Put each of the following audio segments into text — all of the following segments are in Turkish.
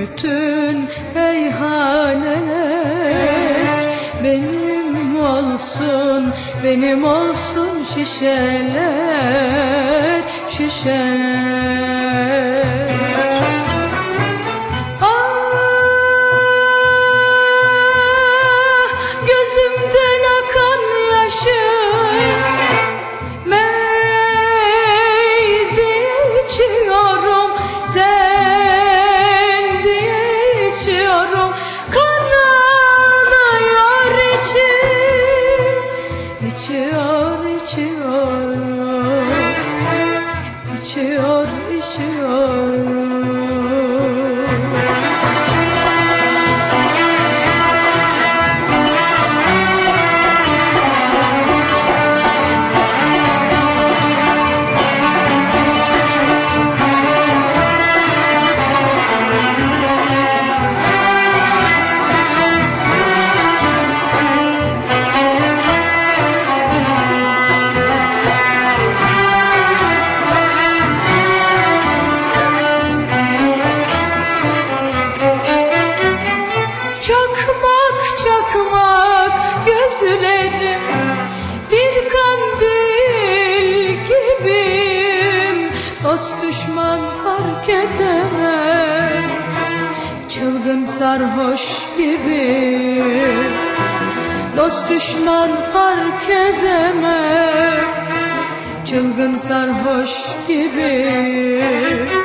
bütün meyhaneler benim olsun, benim olsun şişeler, şişeler. İçiyor İçiyor içiyor gözlerim Bir kandil gibiyim. Dost düşman fark edemem. Çılgın sarhoş gibiyim. Dost düşman fark edemem. Çılgın sarhoş gibiyim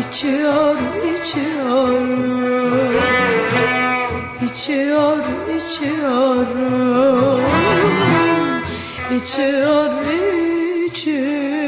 içiyor İçiyor. İçiyor İçiyor, içiyor, içiyor,